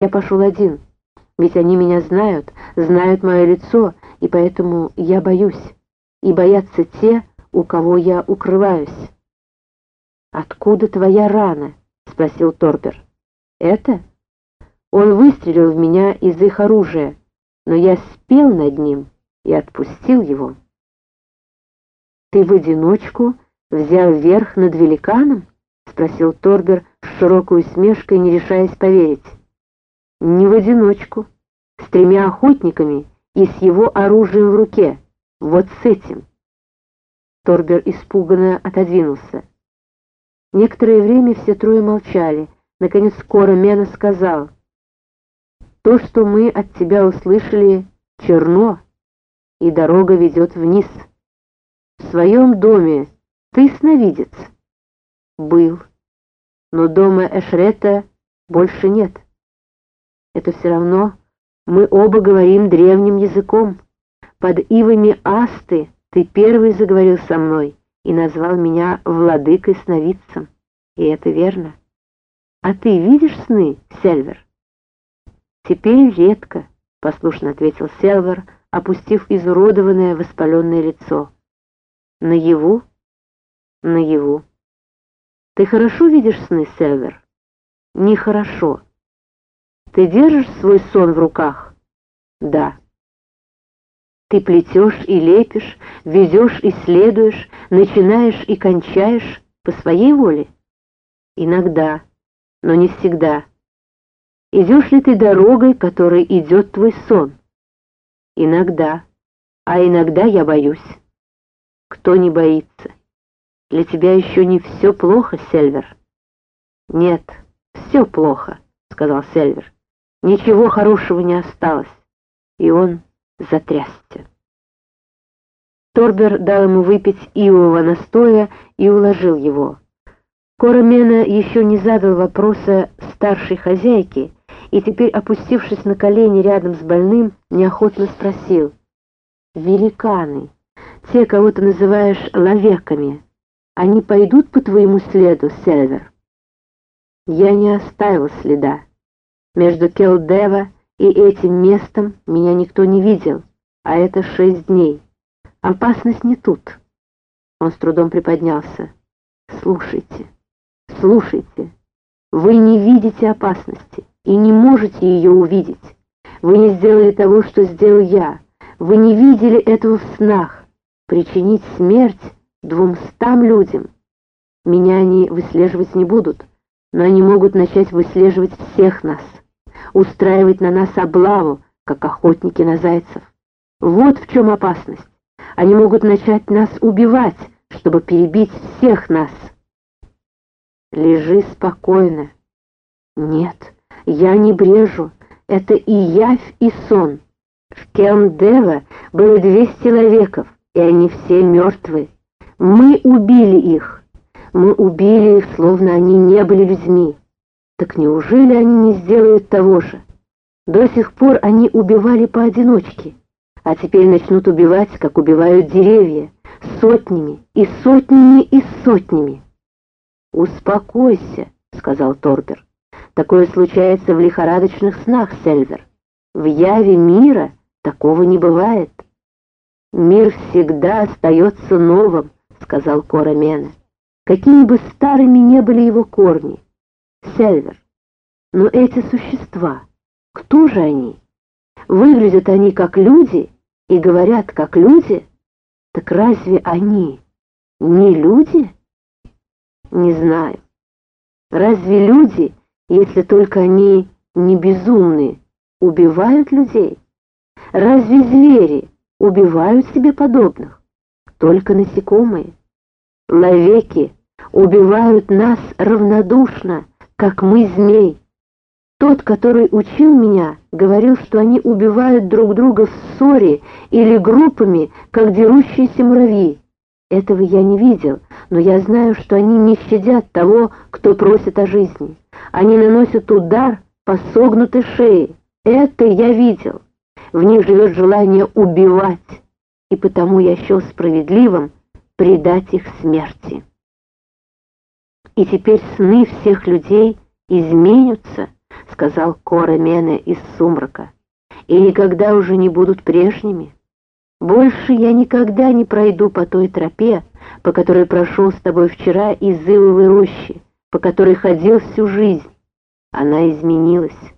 Я пошел один, ведь они меня знают, знают мое лицо, и поэтому я боюсь, и боятся те, у кого я укрываюсь. «Откуда твоя рана?» — спросил Торбер. «Это?» Он выстрелил в меня из их оружия, но я спел над ним и отпустил его. «Ты в одиночку взял верх над великаном?» — спросил Торбер с широкой усмешкой, не решаясь поверить. «Не в одиночку, с тремя охотниками и с его оружием в руке, вот с этим». Торбер испуганно отодвинулся. Некоторое время все трое молчали. Наконец скоро Мена сказал, «То, что мы от тебя услышали, черно, и дорога ведет вниз. В своем доме ты сновидец?» «Был, но дома Эшрета больше нет. Это все равно мы оба говорим древним языком. Под ивами Асты ты первый заговорил со мной» и назвал меня владыкой-сновидцем. И это верно. А ты видишь сны, Сельвер? Теперь редко, послушно ответил Сельвер, опустив изуродованное воспаленное лицо. Наяву? Наяву. Ты хорошо видишь сны, Сельвер? Нехорошо. Ты держишь свой сон в руках? Да. Ты плетешь и лепишь, везешь и следуешь, начинаешь и кончаешь по своей воле? Иногда, но не всегда. Идешь ли ты дорогой, которой идет твой сон? Иногда, а иногда я боюсь. Кто не боится? Для тебя еще не все плохо, Сельвер? Нет, все плохо, сказал Сельвер. Ничего хорошего не осталось. И он затрясся. Торбер дал ему выпить ивового настоя и уложил его. Коромена еще не задал вопроса старшей хозяйке, и теперь, опустившись на колени рядом с больным, неохотно спросил. «Великаны, те, кого ты называешь ловеками, они пойдут по твоему следу, Сельвер?» «Я не оставил следа. Между Келдева и этим местом меня никто не видел, а это шесть дней. Опасность не тут. Он с трудом приподнялся. Слушайте, слушайте. Вы не видите опасности и не можете ее увидеть. Вы не сделали того, что сделал я. Вы не видели этого в снах. Причинить смерть двумстам людям. Меня они выслеживать не будут, но они могут начать выслеживать всех нас устраивать на нас облаву, как охотники на зайцев. Вот в чем опасность. Они могут начать нас убивать, чтобы перебить всех нас. Лежи спокойно. Нет, я не брежу. Это и явь, и сон. В Кемдева было двести человеков, и они все мертвы. Мы убили их. Мы убили их, словно они не были людьми. Так неужели они не сделают того же? До сих пор они убивали поодиночке, а теперь начнут убивать, как убивают деревья, сотнями и сотнями и сотнями. «Успокойся», — сказал Торбер. «Такое случается в лихорадочных снах, Сельвер. В яве мира такого не бывает». «Мир всегда остается новым», — сказал Кора Мена. «Какими бы старыми не были его корни». Сельвер. Но эти существа, кто же они? Выглядят они как люди и говорят как люди? Так разве они не люди? Не знаю. Разве люди, если только они не безумные, убивают людей? Разве звери убивают себе подобных? Только насекомые. Ловеки убивают нас равнодушно, как мы змей. Тот, который учил меня, говорил, что они убивают друг друга в ссоре или группами, как дерущиеся муравьи. Этого я не видел, но я знаю, что они не щадят того, кто просит о жизни. Они наносят удар по согнутой шее. Это я видел. В них живет желание убивать, и потому я счел справедливым предать их смерти. И теперь сны всех людей изменятся, — сказал Кора Мене из сумрака, — «и никогда уже не будут прежними. Больше я никогда не пройду по той тропе, по которой прошел с тобой вчера из Ивовой рощи, по которой ходил всю жизнь. Она изменилась».